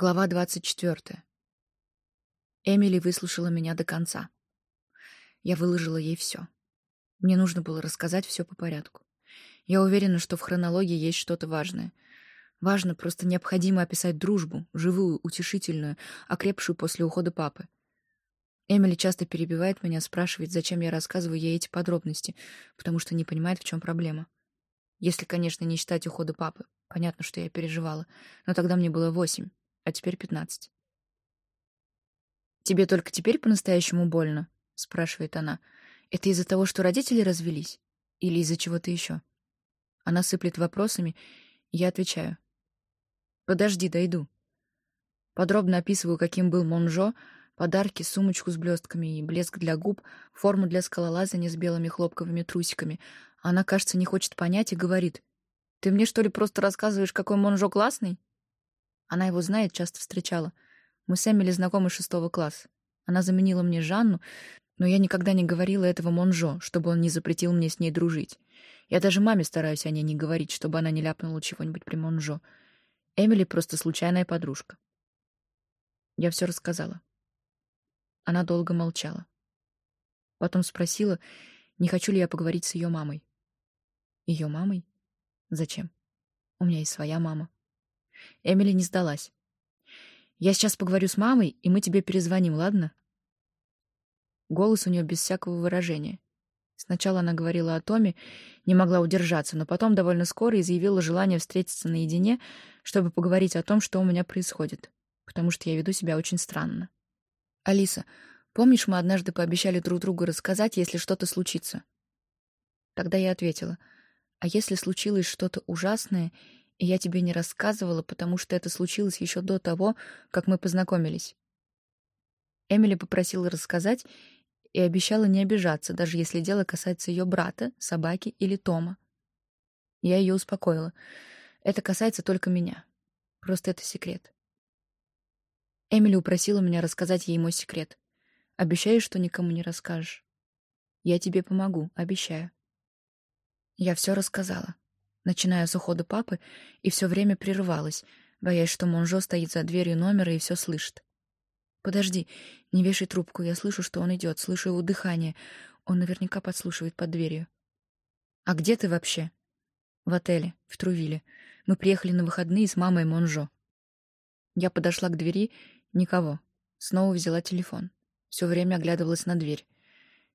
Глава двадцать четвертая. Эмили выслушала меня до конца. Я выложила ей все. Мне нужно было рассказать все по порядку. Я уверена, что в хронологии есть что-то важное. Важно, просто необходимо описать дружбу, живую, утешительную, окрепшую после ухода папы. Эмили часто перебивает меня, спрашивает, зачем я рассказываю ей эти подробности, потому что не понимает, в чем проблема. Если, конечно, не считать ухода папы. Понятно, что я переживала. Но тогда мне было восемь, а теперь пятнадцать. «Тебе только теперь по-настоящему больно?» — спрашивает она. «Это из-за того, что родители развелись? Или из-за чего-то еще?» Она сыплет вопросами, я отвечаю. «Подожди, дойду». Подробно описываю, каким был Монжо, Подарки, сумочку с блестками и блеск для губ, форму для скалолазания с белыми хлопковыми трусиками. Она, кажется, не хочет понять и говорит. «Ты мне, что ли, просто рассказываешь, какой Монжо классный?» Она его знает, часто встречала. Мы с Эмили знакомы шестого класса. Она заменила мне Жанну, но я никогда не говорила этого Монжо, чтобы он не запретил мне с ней дружить. Я даже маме стараюсь о ней не говорить, чтобы она не ляпнула чего-нибудь при Монжо. Эмили просто случайная подружка. Я все рассказала. Она долго молчала. Потом спросила, не хочу ли я поговорить с ее мамой. Ее мамой? Зачем? У меня есть своя мама. Эмили не сдалась. Я сейчас поговорю с мамой, и мы тебе перезвоним, ладно? Голос у нее без всякого выражения. Сначала она говорила о Томе, не могла удержаться, но потом довольно скоро изъявила желание встретиться наедине, чтобы поговорить о том, что у меня происходит, потому что я веду себя очень странно. «Алиса, помнишь, мы однажды пообещали друг другу рассказать, если что-то случится?» Тогда я ответила, «А если случилось что-то ужасное, я тебе не рассказывала, потому что это случилось еще до того, как мы познакомились?» Эмили попросила рассказать и обещала не обижаться, даже если дело касается ее брата, собаки или Тома. Я ее успокоила. Это касается только меня. Просто это секрет. Эмили упросила меня рассказать ей мой секрет. Обещаю, что никому не расскажешь. Я тебе помогу, обещаю. Я все рассказала, начиная с ухода папы, и все время прерывалась, боясь, что Монжо стоит за дверью номера и все слышит. Подожди, не вешай трубку, я слышу, что он идет, слышу его дыхание. Он наверняка подслушивает под дверью. А где ты вообще? В отеле, в Трувиле. Мы приехали на выходные с мамой Монжо. Я подошла к двери Никого. Снова взяла телефон. Все время оглядывалась на дверь.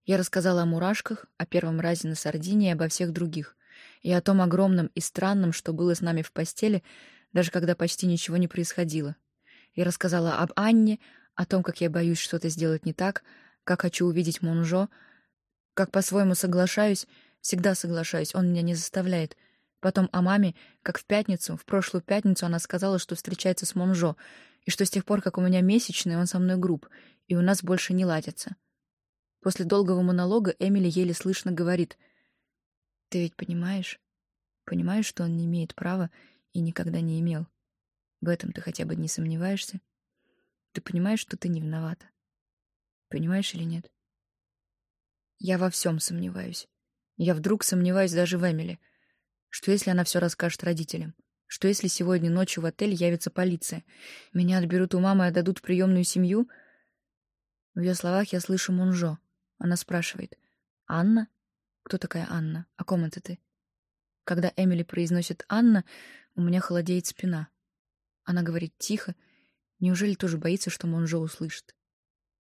Я рассказала о мурашках, о первом разе на Сардинии и обо всех других. И о том огромном и странном, что было с нами в постели, даже когда почти ничего не происходило. Я рассказала об Анне, о том, как я боюсь что-то сделать не так, как хочу увидеть Монжо, как по-своему соглашаюсь, всегда соглашаюсь, он меня не заставляет. Потом о маме, как в пятницу, в прошлую пятницу она сказала, что встречается с Монжо, и что с тех пор, как у меня месячные, он со мной груб, и у нас больше не ладится. После долгого монолога Эмили еле слышно говорит. «Ты ведь понимаешь? Понимаешь, что он не имеет права и никогда не имел? В этом ты хотя бы не сомневаешься? Ты понимаешь, что ты не виновата? Понимаешь или нет?» Я во всем сомневаюсь. Я вдруг сомневаюсь даже в Эмили. Что если она все расскажет родителям? Что если сегодня ночью в отель явится полиция? Меня отберут у мамы и отдадут в приемную семью? В ее словах я слышу Мунжо. Она спрашивает. «Анна? Кто такая Анна? О ком это ты?» Когда Эмили произносит «Анна», у меня холодеет спина. Она говорит тихо. Неужели тоже боится, что Монжо услышит?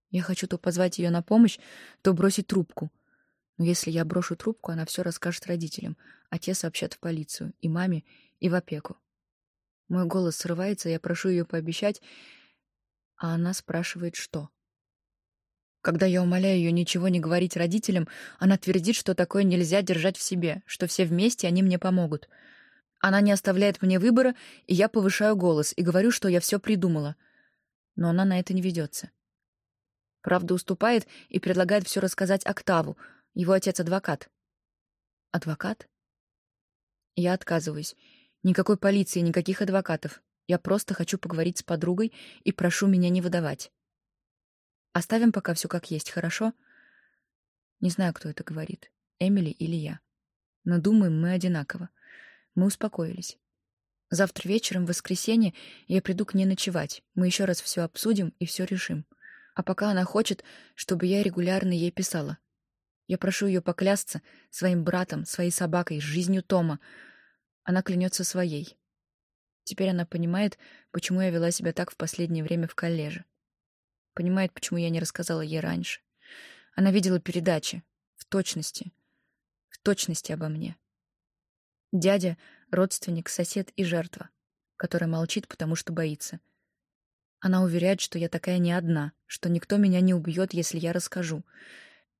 Я хочу то позвать ее на помощь, то бросить трубку. Но если я брошу трубку, она все расскажет родителям, а те сообщат в полицию, и маме, и в опеку. Мой голос срывается, я прошу ее пообещать, а она спрашивает, что. Когда я умоляю ее ничего не говорить родителям, она твердит, что такое нельзя держать в себе, что все вместе они мне помогут. Она не оставляет мне выбора, и я повышаю голос и говорю, что я все придумала. Но она на это не ведется. Правда уступает и предлагает все рассказать Октаву, его отец-адвокат. Адвокат? Я отказываюсь. Никакой полиции, никаких адвокатов. Я просто хочу поговорить с подругой и прошу меня не выдавать. Оставим пока все как есть, хорошо? Не знаю, кто это говорит, Эмили или я. Но думаем мы одинаково. Мы успокоились. Завтра вечером, в воскресенье, я приду к ней ночевать. Мы еще раз все обсудим и все решим. А пока она хочет, чтобы я регулярно ей писала. Я прошу ее поклясться своим братом, своей собакой, жизнью Тома. Она клянется своей. Теперь она понимает, почему я вела себя так в последнее время в коллеже. Понимает, почему я не рассказала ей раньше. Она видела передачи. В точности. В точности обо мне. Дядя — родственник, сосед и жертва, которая молчит, потому что боится. Она уверяет, что я такая не одна, что никто меня не убьет, если я расскажу.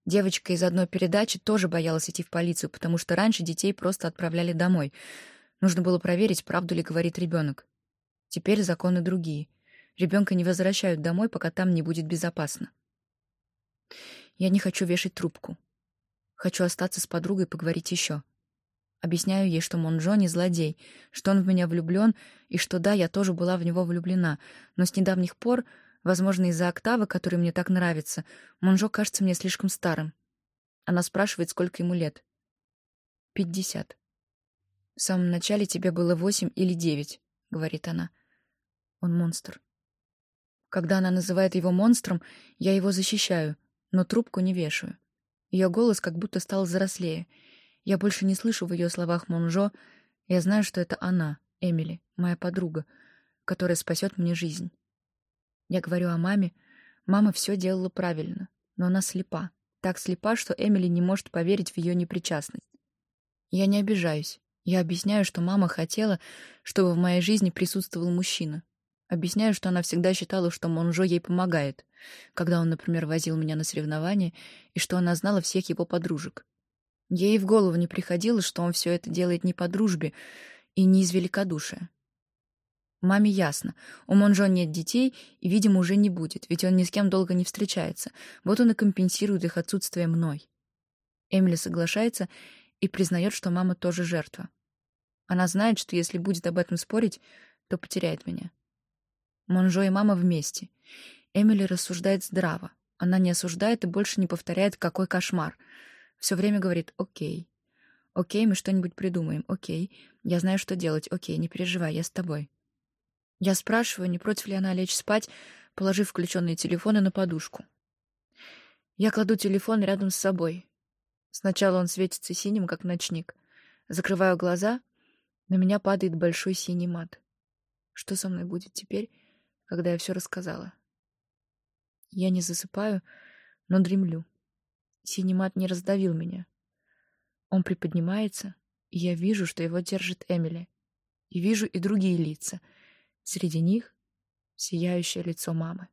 Девочка из одной передачи тоже боялась идти в полицию, потому что раньше детей просто отправляли домой. Нужно было проверить, правду ли говорит ребенок. Теперь законы другие. Ребенка не возвращают домой, пока там не будет безопасно. Я не хочу вешать трубку. Хочу остаться с подругой и поговорить еще. Объясняю ей, что Монжо не злодей, что он в меня влюблен, и что да, я тоже была в него влюблена, но с недавних пор, возможно, из-за октавы, который мне так нравится, Монжо кажется мне слишком старым. Она спрашивает, сколько ему лет. «Пятьдесят». «В самом начале тебе было восемь или девять», — говорит она. «Он монстр». Когда она называет его монстром, я его защищаю, но трубку не вешаю. Ее голос как будто стал взрослее — я больше не слышу в ее словах Монжо. Я знаю, что это она, Эмили, моя подруга, которая спасет мне жизнь. Я говорю о маме. Мама все делала правильно, но она слепа. Так слепа, что Эмили не может поверить в ее непричастность. Я не обижаюсь. Я объясняю, что мама хотела, чтобы в моей жизни присутствовал мужчина. Объясняю, что она всегда считала, что Монжо ей помогает, когда он, например, возил меня на соревнования, и что она знала всех его подружек. Ей в голову не приходило, что он все это делает не по дружбе и не из великодушия. Маме ясно. У Монжо нет детей и, видимо, уже не будет, ведь он ни с кем долго не встречается. Вот он и компенсирует их отсутствие мной. Эмили соглашается и признает, что мама тоже жертва. Она знает, что если будет об этом спорить, то потеряет меня. Монжо и мама вместе. Эмили рассуждает здраво. Она не осуждает и больше не повторяет «какой кошмар». Все время говорит «Окей». «Окей, мы что-нибудь придумаем. Окей. Я знаю, что делать. Окей, не переживай, я с тобой». Я спрашиваю, не против ли она лечь спать, положив включенные телефоны на подушку. Я кладу телефон рядом с собой. Сначала он светится синим, как ночник. Закрываю глаза, на меня падает большой синий мат. Что со мной будет теперь, когда я все рассказала? Я не засыпаю, но дремлю. Синий мат не раздавил меня. Он приподнимается, и я вижу, что его держит Эмили. И вижу и другие лица. Среди них сияющее лицо мамы.